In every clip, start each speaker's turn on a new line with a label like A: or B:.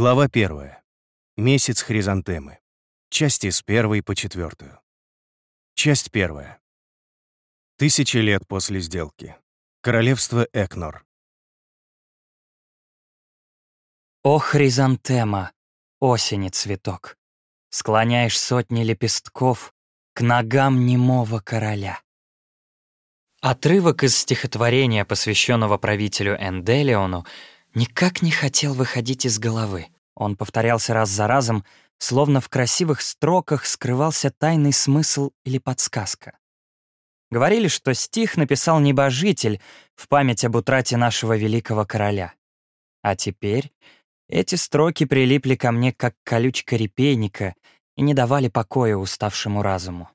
A: Глава первая. Месяц хризантемы. Части с первой по четвертую. Часть первая. Тысячи лет после сделки. Королевство Экнор.
B: О, хризантема, осени цветок, Склоняешь сотни лепестков К ногам немого короля. Отрывок из стихотворения, посвященного правителю Энделиону, никак не хотел выходить из головы. Он повторялся раз за разом, словно в красивых строках скрывался тайный смысл или подсказка. Говорили, что стих написал небожитель в память об утрате нашего великого короля. А теперь эти строки прилипли ко мне, как колючка репейника, и не давали покоя уставшему разуму.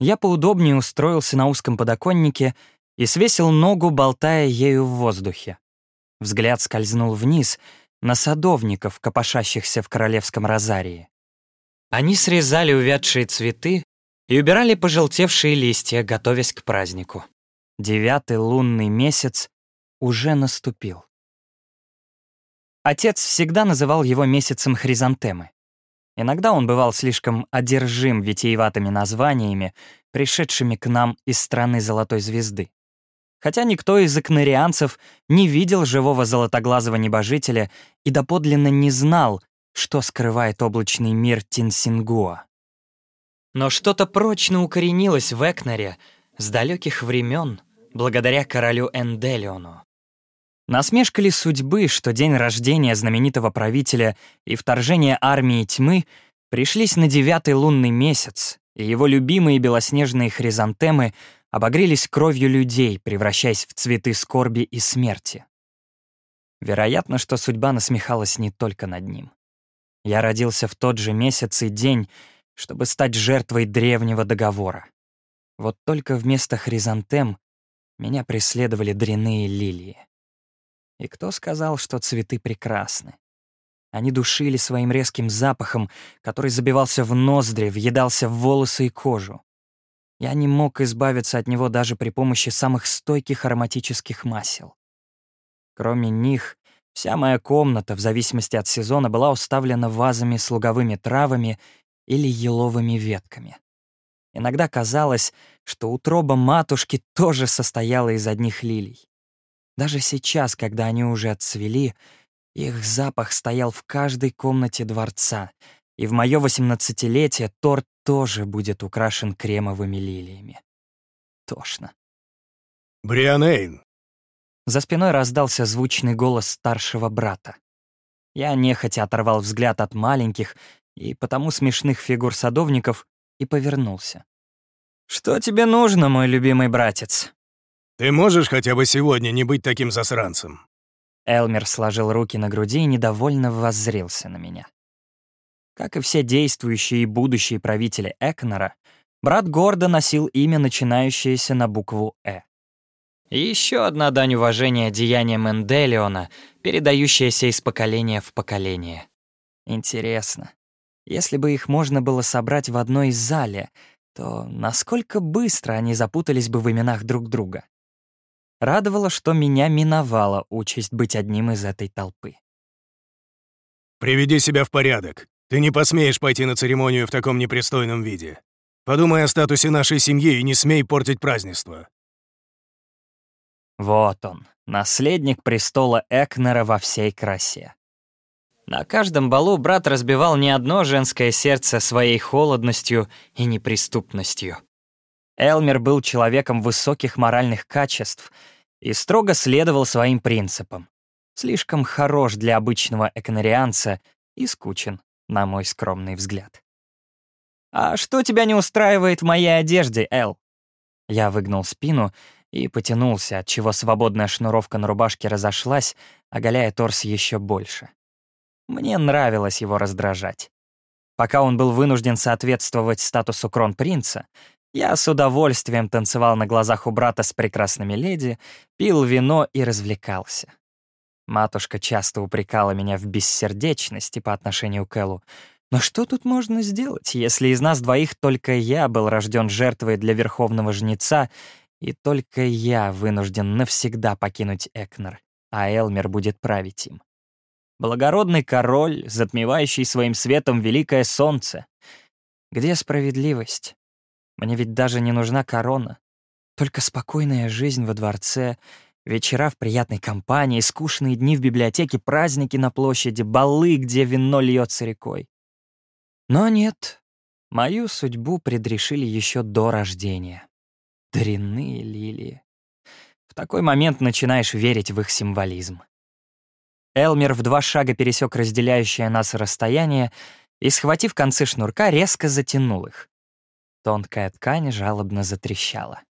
B: Я поудобнее устроился на узком подоконнике и свесил ногу, болтая ею в воздухе. Взгляд скользнул вниз, на садовников, копошащихся в королевском розарии. Они срезали увядшие цветы и убирали пожелтевшие листья, готовясь к празднику. Девятый лунный месяц уже наступил. Отец всегда называл его месяцем хризантемы. Иногда он бывал слишком одержим витиеватыми названиями, пришедшими к нам из страны Золотой Звезды. Хотя никто из акнарианцев не видел живого золотоглазого небожителя и доподлинно не знал, что скрывает облачный мир Тинсингуа. Но что-то прочно укоренилось в Экнаре с далеких времен, благодаря королю Энделиону. Насмешка ли судьбы, что день рождения знаменитого правителя и вторжение армии тьмы пришлись на девятый лунный месяц, и его любимые белоснежные хризантемы обогрелись кровью людей, превращаясь в цветы скорби и смерти. Вероятно, что судьба насмехалась не только над ним. Я родился в тот же месяц и день, чтобы стать жертвой древнего договора. Вот только вместо хризантем меня преследовали дряные лилии. И кто сказал, что цветы прекрасны? Они душили своим резким запахом, который забивался в ноздри, въедался в волосы и кожу. Я не мог избавиться от него даже при помощи самых стойких ароматических масел. Кроме них, вся моя комната, в зависимости от сезона, была уставлена вазами с луговыми травами или еловыми ветками. Иногда казалось, что утроба матушки тоже состояла из одних лилий. Даже сейчас, когда они уже отцвели, их запах стоял в каждой комнате дворца, и в мое восемнадцатилетие торт тоже будет украшен кремовыми лилиями. Тошно.
A: Брианейн.
B: За спиной раздался звучный голос старшего брата. Я нехотя оторвал взгляд от маленьких и потому смешных фигур садовников и повернулся. «Что тебе нужно, мой любимый братец?»
A: «Ты можешь хотя бы сегодня не быть таким засранцем?»
B: Элмер сложил руки на груди и недовольно воззрился на меня. Как и все действующие и будущие правители Экнора, брат гордо носил имя, начинающееся на букву «Э». Еще одна дань уважения деяниям Энделиона, передающаяся из поколения в поколение. Интересно, если бы их можно было собрать в одной зале, то насколько быстро они запутались бы в именах друг друга? Радовало, что меня миновала участь быть одним из этой толпы.
A: «Приведи себя в порядок. Ты не посмеешь пойти на церемонию в таком непристойном виде. Подумай о статусе нашей семьи и не смей портить празднество».
B: Вот он, наследник престола Экнера во всей красе. На каждом балу брат разбивал не одно женское сердце своей холодностью и неприступностью. Элмер был человеком высоких моральных качеств и строго следовал своим принципам. Слишком хорош для обычного эконарианца и скучен, на мой скромный взгляд. «А что тебя не устраивает в моей одежде, Эл?» Я выгнул спину и потянулся, отчего свободная шнуровка на рубашке разошлась, оголяя торс еще больше. Мне нравилось его раздражать. Пока он был вынужден соответствовать статусу кронпринца, я с удовольствием танцевал на глазах у брата с прекрасными леди, пил вино и развлекался. Матушка часто упрекала меня в бессердечности по отношению к Эллу. Но что тут можно сделать, если из нас двоих только я был рожден жертвой для верховного жнеца, и только я вынужден навсегда покинуть Экнер, а Элмер будет править им? Благородный король, затмевающий своим светом великое солнце. Где справедливость? Мне ведь даже не нужна корона. Только спокойная жизнь во дворце, вечера в приятной компании, скучные дни в библиотеке, праздники на площади, балы, где вино льется рекой. Но нет, мою судьбу предрешили еще до рождения. Дрянные лилии. В такой момент начинаешь верить в их символизм. Элмер в два шага пересек разделяющее нас расстояние и, схватив концы шнурка, резко затянул их. Тонкая ткань жалобно затрещала.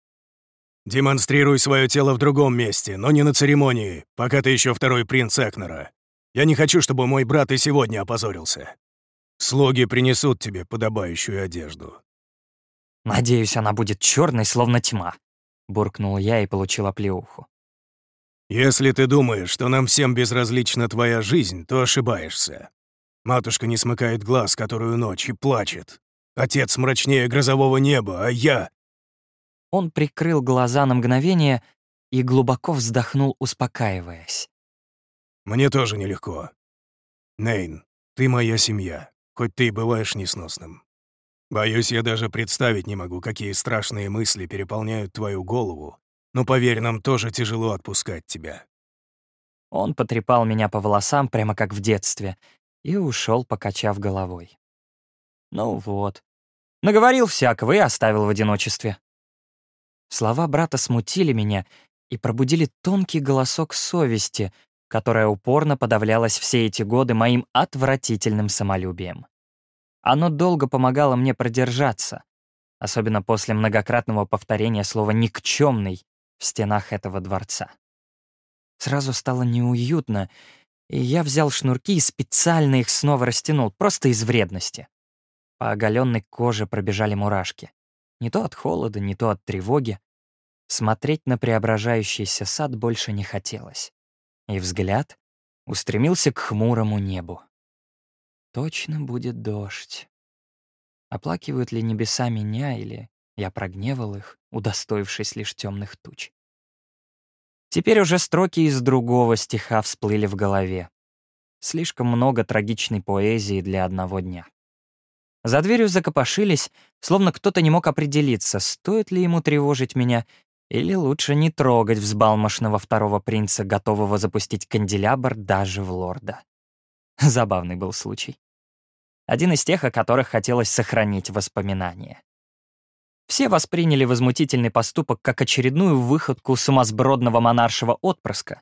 A: «Демонстрируй свое тело в другом месте, но не на церемонии, пока ты еще второй принц Экнера. Я не хочу, чтобы мой брат и сегодня опозорился. Слуги принесут тебе подобающую одежду».
B: «Надеюсь, она будет черной, словно тьма», — буркнул я и получил оплеуху.
A: «Если ты думаешь, что нам всем безразлична твоя жизнь, то ошибаешься. Матушка не смыкает глаз которую ночь и плачет. Отец мрачнее грозового неба, а я
B: он прикрыл глаза на мгновение и глубоко вздохнул, успокаиваясь.
A: «Мне тоже нелегко. Нейн, ты моя семья, хоть ты и бываешь несносным. Боюсь, я даже представить не могу, какие страшные мысли переполняют твою голову, но поверь, нам тоже тяжело отпускать тебя».
B: Он потрепал меня по волосам, прямо как в детстве, и ушел, покачав головой. Ну вот. Наговорил всякого и оставил в одиночестве. Слова брата смутили меня и пробудили тонкий голосок совести, которая упорно подавлялась все эти годы моим отвратительным самолюбием. Оно долго помогало мне продержаться, особенно после многократного повторения слова «никчемный» в стенах этого дворца. Сразу стало неуютно, и я взял шнурки и специально их снова растянул, просто из вредности. По оголенной коже пробежали мурашки. Не то от холода, не то от тревоги. Смотреть на преображающийся сад больше не хотелось. И взгляд устремился к хмурому небу. Точно будет дождь. Оплакивают ли небеса меня, или я прогневал их, удостоившись лишь темных туч? Теперь уже строки из другого стиха всплыли в голове. Слишком много трагичной поэзии для одного дня. За дверью закопошились, словно кто-то не мог определиться, стоит ли ему тревожить меня, или лучше не трогать взбалмошного второго принца, готового запустить канделябр даже в лорда. Забавный был случай. Один из тех, о которых хотелось сохранить воспоминания. Все восприняли возмутительный поступок как очередную выходку сумасбродного монаршего отпрыска,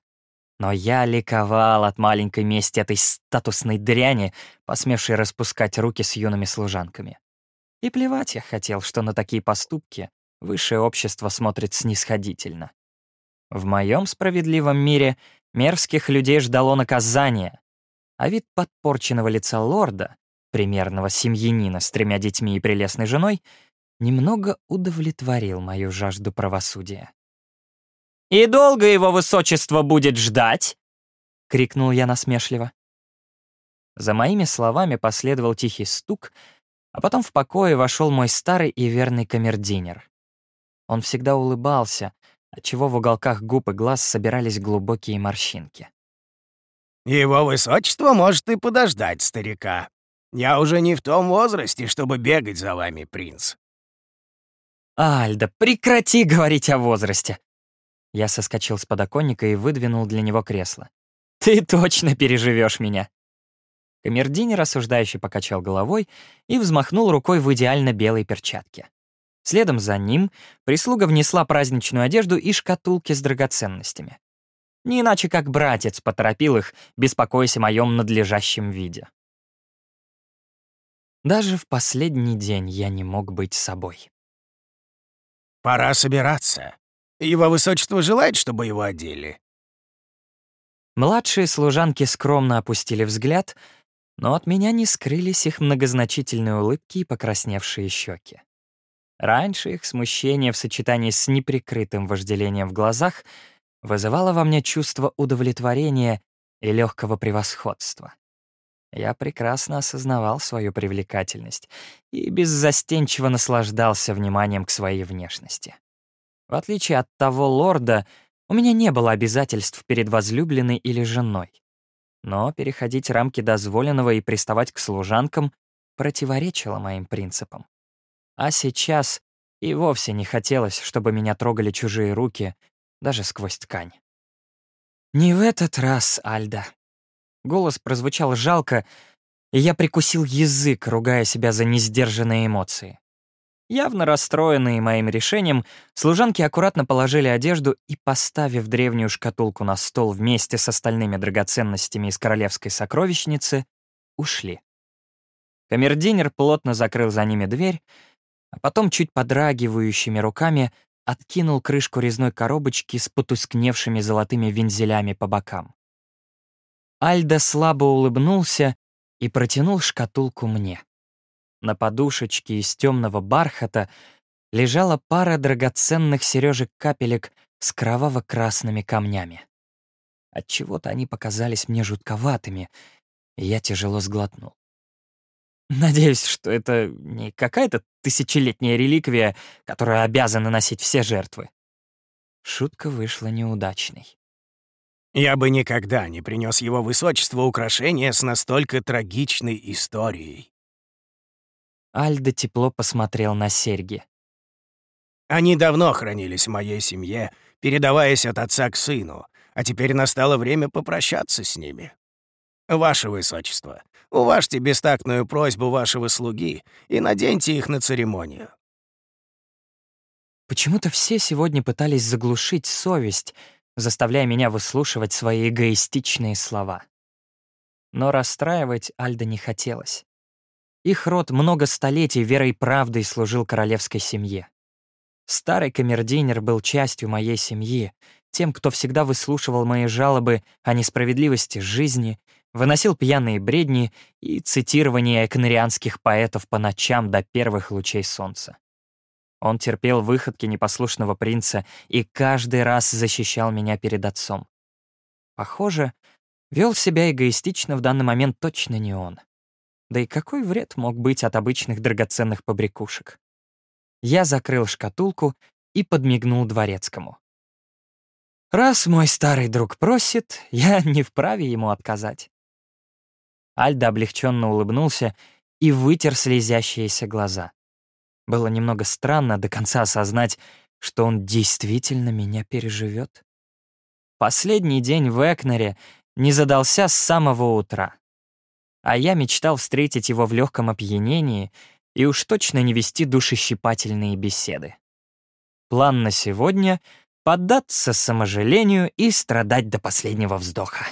B: но я ликовал от маленькой мести этой статусной дряни, посмевшей распускать руки с юными служанками. И плевать я хотел, что на такие поступки высшее общество смотрит снисходительно. В моем справедливом мире мерзких людей ждало наказание, а вид подпорченного лица лорда, примерного семьянина с тремя детьми и прелестной женой, немного удовлетворил мою жажду правосудия. «И долго его высочество будет ждать?» — крикнул я насмешливо. За моими словами последовал тихий стук, а потом в покое вошел мой старый и верный камердинер. Он всегда улыбался, отчего в уголках губ и глаз собирались глубокие морщинки.
C: «Его высочество может и подождать старика. Я уже не в том возрасте, чтобы бегать за вами, принц».
B: «Альда, прекрати говорить о возрасте!» Я соскочил с подоконника и выдвинул для него кресло. «Ты точно переживешь меня!» Камердинер осуждающий покачал головой и взмахнул рукой в идеально белой перчатке. Следом за ним прислуга внесла праздничную одежду и шкатулки с драгоценностями. Не иначе как братец поторопил их, беспокоясь о моем надлежащем виде. Даже в последний день я не мог быть собой.
C: «Пора собираться», его высочество желает, чтобы его одели?»
B: Младшие служанки скромно опустили взгляд, но от меня не скрылись их многозначительные улыбки и покрасневшие щеки. Раньше их смущение в сочетании с неприкрытым вожделением в глазах вызывало во мне чувство удовлетворения и легкого превосходства. Я прекрасно осознавал свою привлекательность и беззастенчиво наслаждался вниманием к своей внешности. В отличие от того лорда, у меня не было обязательств перед возлюбленной или женой. Но переходить рамки дозволенного и приставать к служанкам противоречило моим принципам. А сейчас и вовсе не хотелось, чтобы меня трогали чужие руки, даже сквозь ткань. «Не в этот раз, Альда». Голос прозвучал жалко, и я прикусил язык, ругая себя за несдержанные эмоции. Явно расстроенные моим решением, служанки аккуратно положили одежду и, поставив древнюю шкатулку на стол вместе с остальными драгоценностями из королевской сокровищницы, ушли. Камердинер плотно закрыл за ними дверь, а потом чуть подрагивающими руками откинул крышку резной коробочки с потускневшими золотыми вензелями по бокам. Альда слабо улыбнулся и протянул шкатулку мне. На подушечке из темного бархата лежала пара драгоценных сережек-капелек с кроваво-красными камнями. Отчего-то они показались мне жутковатыми, и я тяжело сглотнул. Надеюсь, что это не какая-то тысячелетняя реликвия, которую обязаны носить все жертвы. Шутка вышла неудачной.
C: Я бы никогда не принес его высочеству украшения с настолько трагичной историей.
B: Альда тепло посмотрел на серьги.
C: Они давно хранились в моей семье, передаваясь от отца к сыну, а теперь настало время попрощаться с ними. Ваше Высочество, уважьте бестактную просьбу вашего слуги и наденьте их на церемонию».
B: Почему-то все сегодня пытались заглушить совесть, заставляя меня выслушивать свои эгоистичные слова. Но расстраивать Альда не хотелось. Их род много столетий верой и правдой служил королевской семье. Старый камердинер был частью моей семьи, тем, кто всегда выслушивал мои жалобы о несправедливости жизни выносил пьяные бредни и цитирование экнарианских поэтов по ночам до первых лучей солнца. Он терпел выходки непослушного принца и каждый раз защищал меня перед отцом. Похоже, вел себя эгоистично в данный момент точно не он. Да и какой вред мог быть от обычных драгоценных побрякушек? Я закрыл шкатулку и подмигнул дворецкому. Раз мой старый друг просит, я не вправе ему отказать. Альда облегченно улыбнулся и вытер слезящиеся глаза. Было немного странно до конца осознать, что он действительно меня переживет. Последний день в Экнере не задался с самого утра. А я мечтал встретить его в легком опьянении и уж точно не вести душещипательные беседы. План на сегодня — поддаться саможалению и страдать до последнего вздоха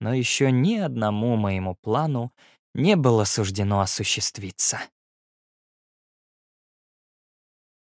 B: но еще ни одному моему плану не было суждено осуществиться.